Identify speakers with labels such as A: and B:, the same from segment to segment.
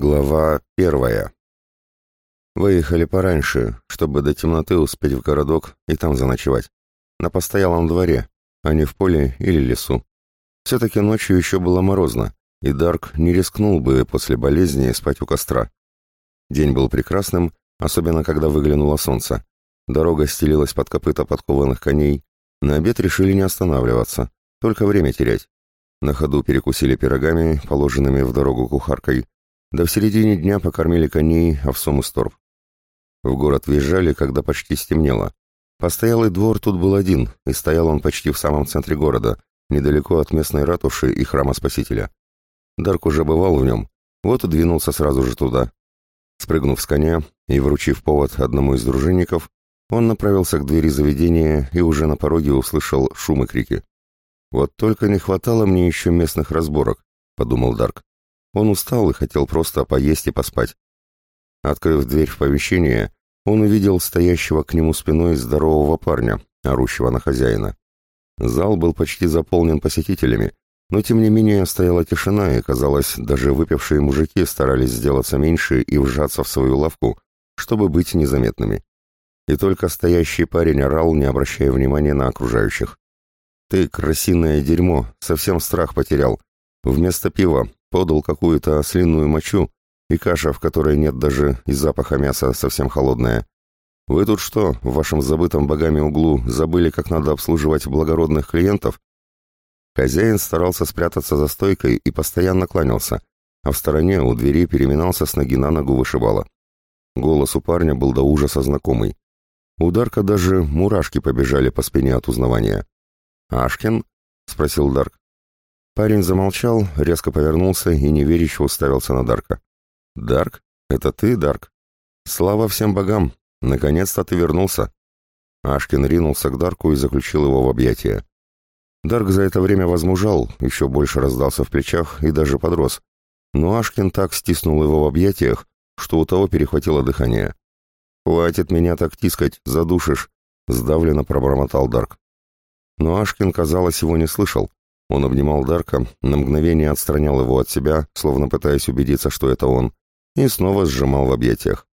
A: Глава первая. Выехали пораньше, чтобы до темноты успеть в городок и там заночевать. На постоялом дворе, а не в поле или лесу. Все-таки ночью еще было морозно, и Дарк не рискнул бы после болезни спать у костра. День был прекрасным, особенно когда выглянуло солнце. Дорога стелилась под копыта подкованных коней. На обед решили не останавливаться, только время терять. На ходу перекусили пирогами, положенными в дорогу кухаркой, да в середине дня покормили коней овсом из торб. В город въезжали, когда почти стемнело. Постоялый двор тут был один, и стоял он почти в самом центре города, недалеко от местной ратуши и храма Спасителя. Дарк уже бывал в нем, вот и двинулся сразу же туда. Спрыгнув с коня и вручив повод одному из дружинников, он направился к двери заведения и уже на пороге услышал шум и крики. «Вот только не хватало мне еще местных разборок», — подумал Дарк. Он устал и хотел просто поесть и поспать. Открыв дверь в помещение, он увидел стоящего к нему спиной здорового парня, орущего на хозяина. Зал был почти заполнен посетителями, но тем не менее стояла тишина, и, казалось, даже выпившие мужики старались сделаться меньше и вжаться в свою лавку, чтобы быть незаметными. И только стоящий парень орал, не обращая внимания на окружающих. «Ты, красиное дерьмо, совсем страх потерял. Вместо пива подал какую-то ослинную мочу и каша, в которой нет даже и запаха мяса, совсем холодная. Вы тут что, в вашем забытом богами углу забыли, как надо обслуживать благородных клиентов? Хозяин старался спрятаться за стойкой и постоянно кланялся, а в стороне у двери переминался с ноги на ногу вышибала. Голос у парня был до ужаса знакомый. Ударка даже мурашки побежали по спине от узнавания. «Ашкин?» — спросил Дарк. Парень замолчал, резко повернулся и неверяще уставился на Дарка. «Дарк? Это ты, Дарк? Слава всем богам! Наконец-то ты вернулся!» Ашкин ринулся к Дарку и заключил его в объятия. Дарк за это время возмужал, еще больше раздался в плечах и даже подрос. Но Ашкин так стиснул его в объятиях, что у того перехватило дыхание. «Хватит меня так тискать, задушишь!» — сдавленно пробормотал Дарк. Но Ашкин, казалось, его не слышал. Он обнимал Дарка, на мгновение отстранял его от себя, словно пытаясь убедиться, что это он, и снова сжимал в объятиях.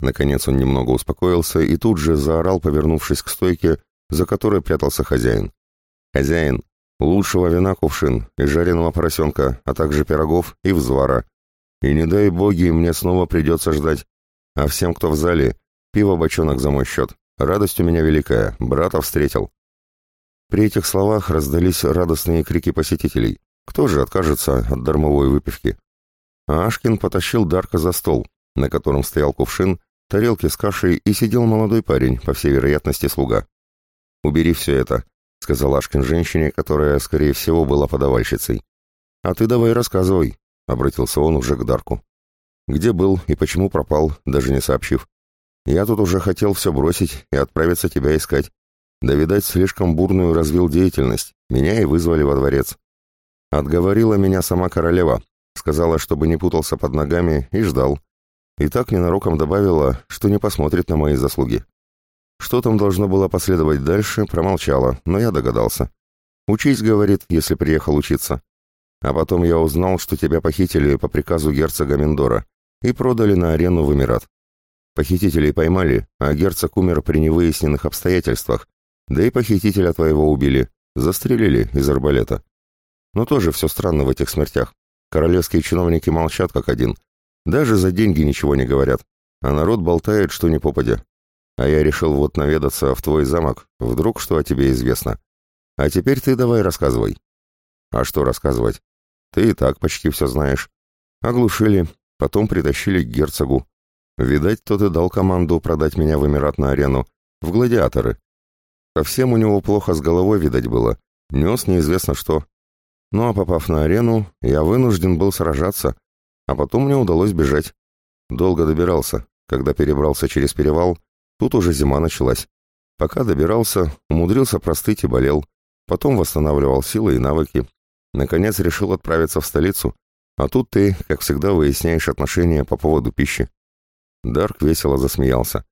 A: Наконец он немного успокоился и тут же заорал, повернувшись к стойке, за которой прятался хозяин. «Хозяин, лучшего вина кувшин и жареного поросенка, а также пирогов и взвара. И не дай боги, мне снова придется ждать. А всем, кто в зале, пиво-бочонок за мой счет. Радость у меня великая, брата встретил». При этих словах раздались радостные крики посетителей. Кто же откажется от дармовой выпивки? А Ашкин потащил Дарка за стол, на котором стоял кувшин, тарелки с кашей и сидел молодой парень, по всей вероятности слуга. «Убери все это», — сказал Ашкин женщине, которая, скорее всего, была подавальщицей. «А ты давай рассказывай», — обратился он уже к Дарку. «Где был и почему пропал, даже не сообщив? Я тут уже хотел все бросить и отправиться тебя искать. Да, видать, слишком бурную развил деятельность, меня и вызвали во дворец. Отговорила меня сама королева, сказала, чтобы не путался под ногами, и ждал. И так ненароком добавила, что не посмотрит на мои заслуги. Что там должно было последовать дальше, промолчала, но я догадался. «Учись», — говорит, если приехал учиться. А потом я узнал, что тебя похитили по приказу герцога Миндора и продали на арену в Эмират. Похитителей поймали, а герцог умер при невыясненных обстоятельствах, да и похитителя твоего убили, застрелили из арбалета. Но тоже все странно в этих смертях. Королевские чиновники молчат как один. Даже за деньги ничего не говорят. А народ болтает, что не попадя. А я решил вот наведаться в твой замок, вдруг что о тебе известно. А теперь ты давай рассказывай. А что рассказывать? Ты и так почти все знаешь. Оглушили, потом притащили к герцогу. Видать, тот и дал команду продать меня в Эмират на арену, в гладиаторы. Совсем у него плохо с головой, видать, было. Нес неизвестно что. Ну а попав на арену, я вынужден был сражаться, а потом мне удалось бежать. Долго добирался. Когда перебрался через перевал, тут уже зима началась. Пока добирался, умудрился простыть и болел. Потом восстанавливал силы и навыки. Наконец решил отправиться в столицу. А тут ты, как всегда, выясняешь отношения по поводу пищи. Дарк весело засмеялся.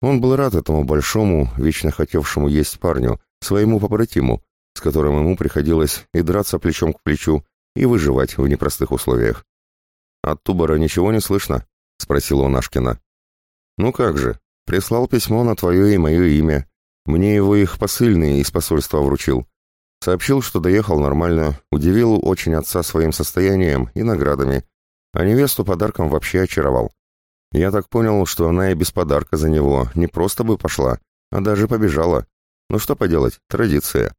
A: Он был рад этому большому, вечно хотевшему есть парню, своему побратиму, с которым ему приходилось и драться плечом к плечу, и выживать в непростых условиях. «От Тубора ничего не слышно?» — спросил он Ашкина. «Ну как же, прислал письмо на твое и мое имя. Мне его их посыльный из посольства вручил. Сообщил, что доехал нормально, удивил очень отца своим состоянием и наградами, а невесту подарком вообще очаровал. Я так понял, что она и без подарка за него не просто бы пошла, а даже побежала. Ну что поделать, традиция.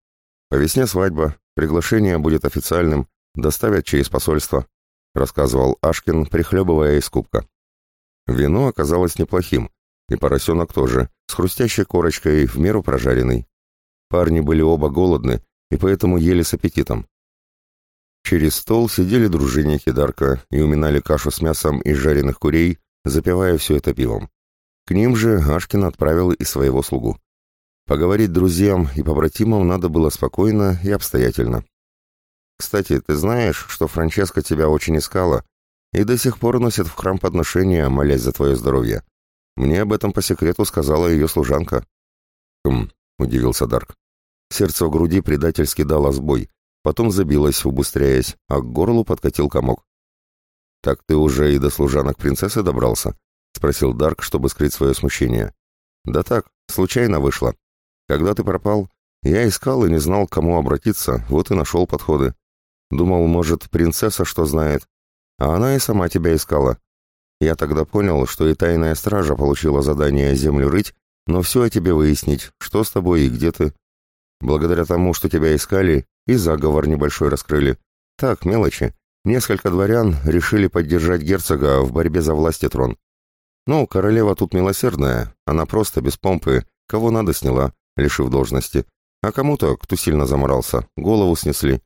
A: По весне свадьба, приглашение будет официальным, доставят через посольство», — рассказывал Ашкин, прихлебывая из кубка. Вино оказалось неплохим, и поросенок тоже, с хрустящей корочкой, в меру прожаренный. Парни были оба голодны, и поэтому ели с аппетитом. Через стол сидели дружинники Дарка и уминали кашу с мясом из жареных курей, запивая все это пивом. К ним же Ашкин отправил и своего слугу. Поговорить друзьям и побратимам надо было спокойно и обстоятельно. «Кстати, ты знаешь, что Франческа тебя очень искала и до сих пор носит в храм подношения, молясь за твое здоровье. Мне об этом по секрету сказала ее служанка». «Хм», — удивился Дарк. Сердце в груди предательски дало сбой, потом забилось, убыстряясь, а к горлу подкатил комок. «Так ты уже и до служанок принцессы добрался?» — спросил Дарк, чтобы скрыть свое смущение. «Да так, случайно вышло. Когда ты пропал, я искал и не знал, к кому обратиться, вот и нашел подходы. Думал, может, принцесса что знает. А она и сама тебя искала. Я тогда понял, что и тайная стража получила задание землю рыть, но все о тебе выяснить, что с тобой и где ты. Благодаря тому, что тебя искали, и заговор небольшой раскрыли. Так, мелочи. Несколько дворян решили поддержать герцога в борьбе за власть и трон. Ну, королева тут милосердная, она просто без помпы, кого надо сняла, лишив должности. А кому-то, кто сильно заморался, голову снесли.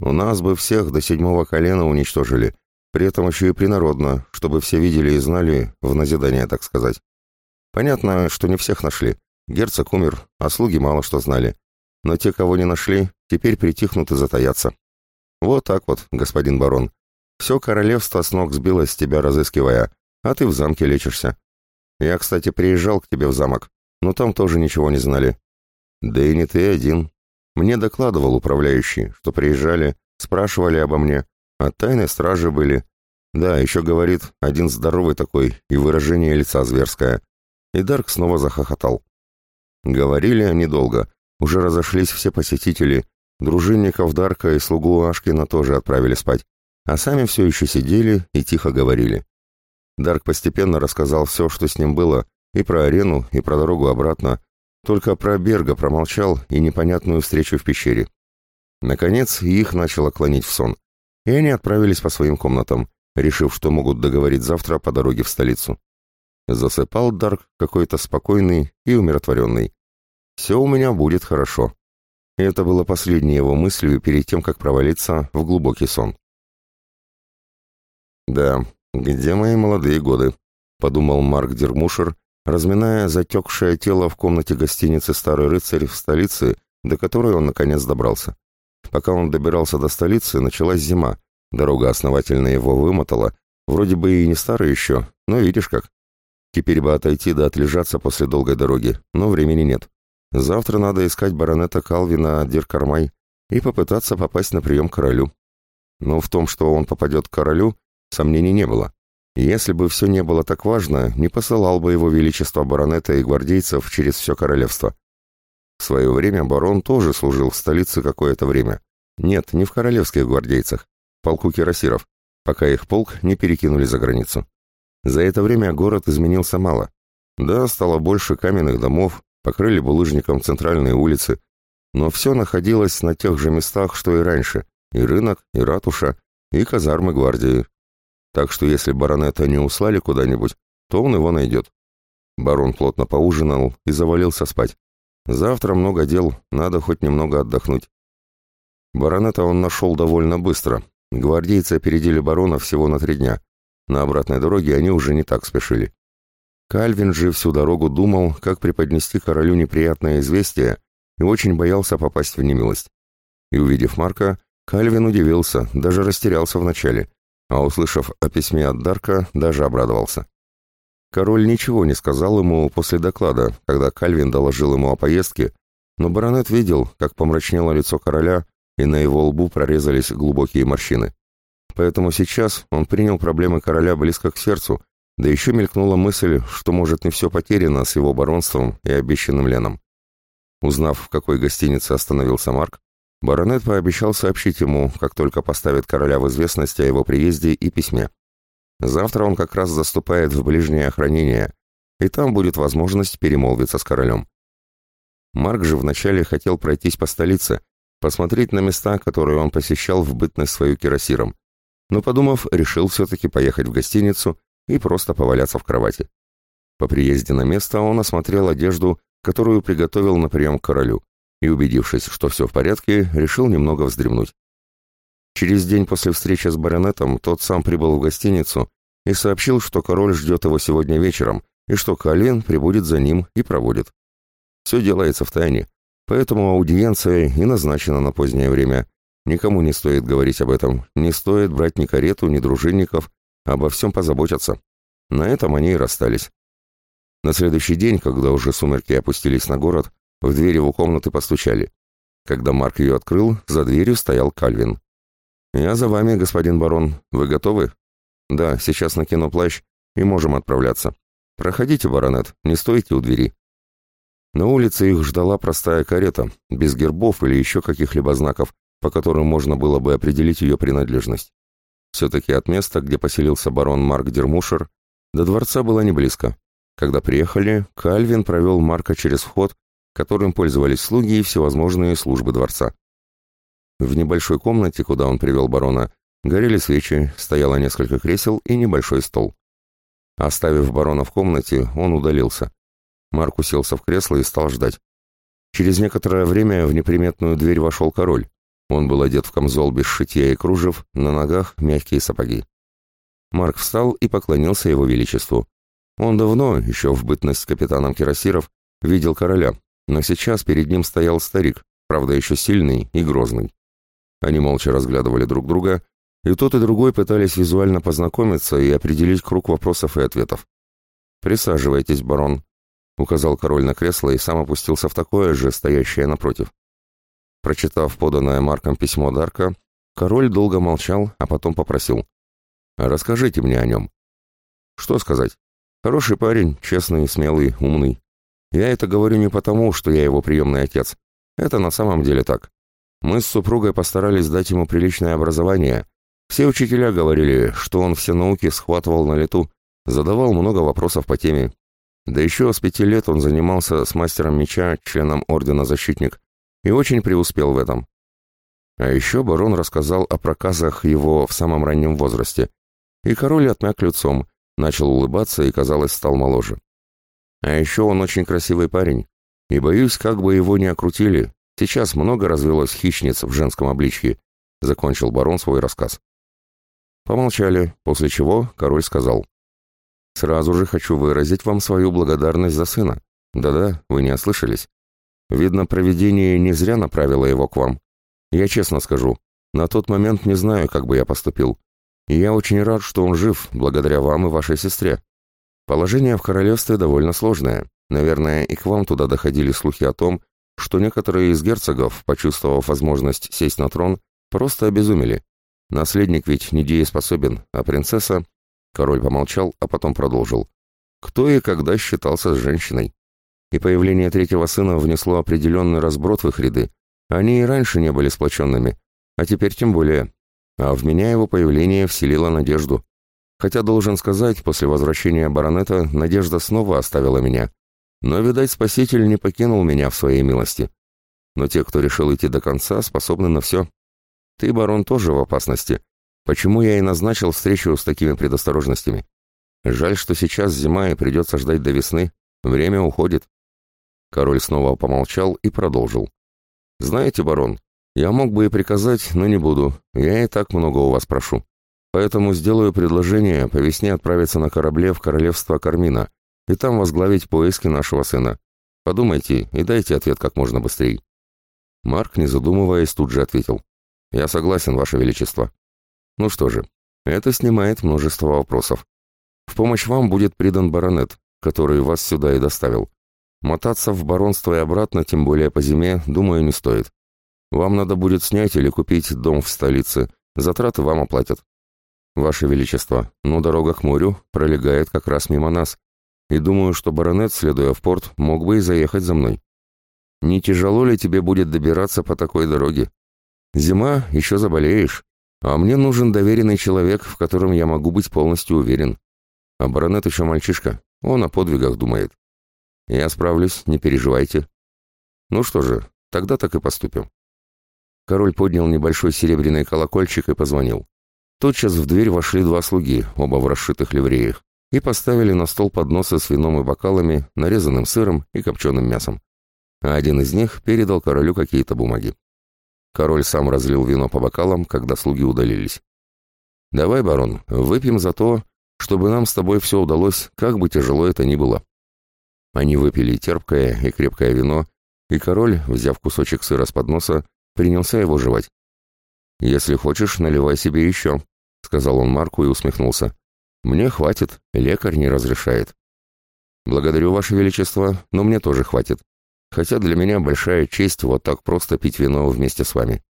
A: У нас бы всех до седьмого колена уничтожили, при этом еще и принародно, чтобы все видели и знали, в назидание, так сказать. Понятно, что не всех нашли. Герцог умер, а слуги мало что знали. Но те, кого не нашли, теперь притихнут и затаятся. Вот так вот, господин барон. Все королевство с ног сбилось тебя, разыскивая, а ты в замке лечишься. Я, кстати, приезжал к тебе в замок, но там тоже ничего не знали. Да и не ты один. Мне докладывал управляющий, что приезжали, спрашивали обо мне, а тайной стражи были. Да, еще говорит, один здоровый такой, и выражение лица зверское. И Дарк снова захохотал. Говорили они долго, уже разошлись все посетители, Дружинников Дарка и слугу Ашкина тоже отправили спать, а сами все еще сидели и тихо говорили. Дарк постепенно рассказал все, что с ним было, и про арену, и про дорогу обратно, только про Берга промолчал и непонятную встречу в пещере. Наконец, их начало клонить в сон, и они отправились по своим комнатам, решив, что могут договорить завтра по дороге в столицу. Засыпал Дарк какой-то спокойный и умиротворенный. «Все у меня будет хорошо», и это было последней его мыслью перед тем, как провалиться в глубокий сон. «Да, где мои молодые годы?» — подумал Марк Дермушер, разминая затекшее тело в комнате гостиницы «Старый рыцарь» в столице, до которой он наконец добрался. Пока он добирался до столицы, началась зима. Дорога основательно его вымотала. Вроде бы и не старый еще, но видишь как. Теперь бы отойти да отлежаться после долгой дороги, но времени нет. Завтра надо искать баронета Калвина Диркармай и попытаться попасть на прием к королю. Но в том, что он попадет к королю, сомнений не было. Если бы все не было так важно, не посылал бы его величество баронета и гвардейцев через все королевство. В свое время барон тоже служил в столице какое-то время. Нет, не в королевских гвардейцах, полку кирасиров, пока их полк не перекинули за границу. За это время город изменился мало. Да, стало больше каменных домов, покрыли булыжником центральные улицы, но все находилось на тех же местах, что и раньше, и рынок, и ратуша, и казармы гвардии. Так что если баронета не услали куда-нибудь, то он его найдет. Барон плотно поужинал и завалился спать. Завтра много дел, надо хоть немного отдохнуть. Баронета он нашел довольно быстро. Гвардейцы опередили барона всего на три дня. На обратной дороге они уже не так спешили. Кальвин же всю дорогу думал, как преподнести королю неприятное известие, и очень боялся попасть в немилость. И увидев Марка, Кальвин удивился, даже растерялся вначале, а услышав о письме от Дарка, даже обрадовался. Король ничего не сказал ему после доклада, когда Кальвин доложил ему о поездке, но баронет видел, как помрачнело лицо короля, и на его лбу прорезались глубокие морщины. Поэтому сейчас он принял проблемы короля близко к сердцу да еще мелькнула мысль, что, может, не все потеряно с его баронством и обещанным Леном. Узнав, в какой гостинице остановился Марк, баронет пообещал сообщить ему, как только поставит короля в известность о его приезде и письме. Завтра он как раз заступает в ближнее охранение, и там будет возможность перемолвиться с королем. Марк же вначале хотел пройтись по столице, посмотреть на места, которые он посещал в бытность свою кирасиром, но, подумав, решил все-таки поехать в гостиницу и просто поваляться в кровати. По приезде на место он осмотрел одежду, которую приготовил на прием к королю, и, убедившись, что все в порядке, решил немного вздремнуть. Через день после встречи с баронетом тот сам прибыл в гостиницу и сообщил, что король ждет его сегодня вечером, и что Калин прибудет за ним и проводит. Все делается в тайне, поэтому аудиенция и назначена на позднее время. Никому не стоит говорить об этом, не стоит брать ни карету, ни дружинников, обо всем позаботятся. На этом они и расстались. На следующий день, когда уже сумерки опустились на город, в дверь его комнаты постучали. Когда Марк ее открыл, за дверью стоял Кальвин. «Я за вами, господин барон. Вы готовы?» «Да, сейчас накину плащ и можем отправляться. Проходите, баронет, не стойте у двери». На улице их ждала простая карета, без гербов или еще каких-либо знаков, по которым можно было бы определить ее принадлежность. Все-таки от места, где поселился барон Марк Дермушер, до дворца было не близко. Когда приехали, Кальвин провел Марка через вход, которым пользовались слуги и всевозможные службы дворца. В небольшой комнате, куда он привел барона, горели свечи, стояло несколько кресел и небольшой стол. Оставив барона в комнате, он удалился. Марк уселся в кресло и стал ждать. Через некоторое время в неприметную дверь вошел король. Он был одет в камзол без шитья и кружев, на ногах мягкие сапоги. Марк встал и поклонился его величеству. Он давно, еще в бытность с капитаном Кирасиров, видел короля, но сейчас перед ним стоял старик, правда еще сильный и грозный. Они молча разглядывали друг друга, и тот и другой пытались визуально познакомиться и определить круг вопросов и ответов. «Присаживайтесь, барон», — указал король на кресло и сам опустился в такое же, стоящее напротив. Прочитав поданное Марком письмо Дарка, король долго молчал, а потом попросил. «Расскажите мне о нем». «Что сказать? Хороший парень, честный, смелый, умный. Я это говорю не потому, что я его приемный отец. Это на самом деле так. Мы с супругой постарались дать ему приличное образование. Все учителя говорили, что он все науки схватывал на лету, задавал много вопросов по теме. Да еще с пяти лет он занимался с мастером меча, членом Ордена Защитник, и очень преуспел в этом. А еще барон рассказал о проказах его в самом раннем возрасте, и король отмяк лицом, начал улыбаться и, казалось, стал моложе. А еще он очень красивый парень, и боюсь, как бы его ни окрутили, сейчас много развелось хищниц в женском обличье, закончил барон свой рассказ. Помолчали, после чего король сказал. «Сразу же хочу выразить вам свою благодарность за сына. Да-да, вы не ослышались. Видно, провидение не зря направило его к вам. Я честно скажу, на тот момент не знаю, как бы я поступил. И я очень рад, что он жив, благодаря вам и вашей сестре. Положение в королевстве довольно сложное. Наверное, и к вам туда доходили слухи о том, что некоторые из герцогов, почувствовав возможность сесть на трон, просто обезумели. Наследник ведь недееспособен, а принцесса... Король помолчал, а потом продолжил. Кто и когда считался с женщиной? и появление третьего сына внесло определенный разброд в их ряды. Они и раньше не были сплоченными, а теперь тем более. А в меня его появление вселило надежду. Хотя, должен сказать, после возвращения баронета надежда снова оставила меня. Но, видать, спаситель не покинул меня в своей милости. Но те, кто решил идти до конца, способны на все. Ты, барон, тоже в опасности. Почему я и назначил встречу с такими предосторожностями? Жаль, что сейчас зима и придется ждать до весны. Время уходит. Король снова помолчал и продолжил. «Знаете, барон, я мог бы и приказать, но не буду. Я и так много у вас прошу. Поэтому сделаю предложение по весне отправиться на корабле в королевство Кармина и там возглавить поиски нашего сына. Подумайте и дайте ответ как можно быстрее». Марк, не задумываясь, тут же ответил. «Я согласен, Ваше Величество». «Ну что же, это снимает множество вопросов. В помощь вам будет придан баронет, который вас сюда и доставил. Мотаться в баронство и обратно, тем более по зиме, думаю, не стоит. Вам надо будет снять или купить дом в столице. Затраты вам оплатят. Ваше Величество, но дорога к морю пролегает как раз мимо нас. И думаю, что баронет, следуя в порт, мог бы и заехать за мной. Не тяжело ли тебе будет добираться по такой дороге? Зима, еще заболеешь. А мне нужен доверенный человек, в котором я могу быть полностью уверен. А баронет еще мальчишка, он о подвигах думает. Я справлюсь, не переживайте. Ну что же, тогда так и поступим. Король поднял небольшой серебряный колокольчик и позвонил. Тотчас в дверь вошли два слуги, оба в расшитых ливреях, и поставили на стол подносы с вином и бокалами, нарезанным сыром и копченым мясом. А один из них передал королю какие-то бумаги. Король сам разлил вино по бокалам, когда слуги удалились. «Давай, барон, выпьем за то, чтобы нам с тобой все удалось, как бы тяжело это ни было». Они выпили терпкое и крепкое вино, и король, взяв кусочек сыра с подноса, принялся его жевать. «Если хочешь, наливай себе еще», — сказал он Марку и усмехнулся. «Мне хватит, лекарь не разрешает». «Благодарю, Ваше Величество, но мне тоже хватит. Хотя для меня большая честь вот так просто пить вино вместе с вами».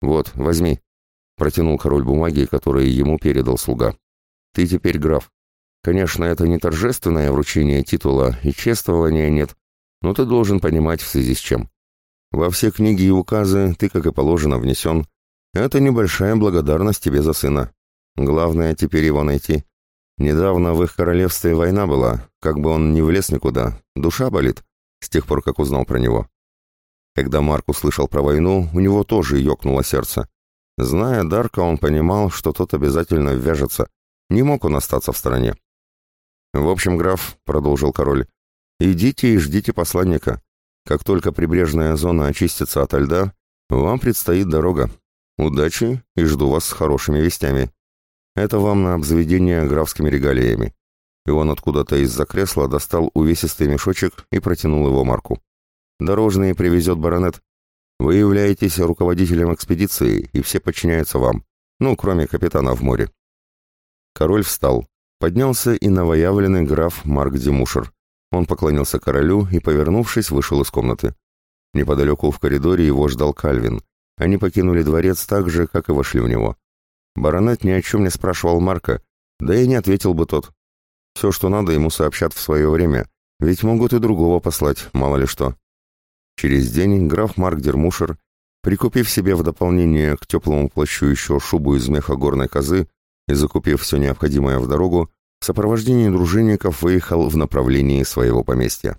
A: «Вот, возьми», — протянул король бумаги, которые ему передал слуга. «Ты теперь граф. Конечно, это не торжественное вручение титула и чествования нет, но ты должен понимать в связи с чем. Во все книги и указы ты, как и положено, внесен. Это небольшая благодарность тебе за сына. Главное теперь его найти. Недавно в их королевстве война была, как бы он не влез никуда. Душа болит, с тех пор, как узнал про него. Когда Марк услышал про войну, у него тоже ёкнуло сердце. Зная Дарка, он понимал, что тот обязательно ввяжется. Не мог он остаться в стороне. «В общем, граф», — продолжил король, — «идите и ждите посланника. Как только прибрежная зона очистится от льда, вам предстоит дорога. Удачи и жду вас с хорошими вестями. Это вам на обзаведение графскими регалиями». И он откуда-то из-за кресла достал увесистый мешочек и протянул его Марку. «Дорожные привезет баронет. Вы являетесь руководителем экспедиции, и все подчиняются вам. Ну, кроме капитана в море». Король встал, Поднялся и новоявленный граф Марк Демушер. Он поклонился королю и, повернувшись, вышел из комнаты. Неподалеку в коридоре его ждал Кальвин. Они покинули дворец так же, как и вошли в него. Баронет ни о чем не спрашивал Марка, да и не ответил бы тот. Все, что надо, ему сообщат в свое время, ведь могут и другого послать, мало ли что. Через день граф Марк Дермушер, прикупив себе в дополнение к теплому плащу еще шубу из меха горной козы, и, закупив все необходимое в дорогу, в сопровождении дружинников выехал в направлении своего поместья.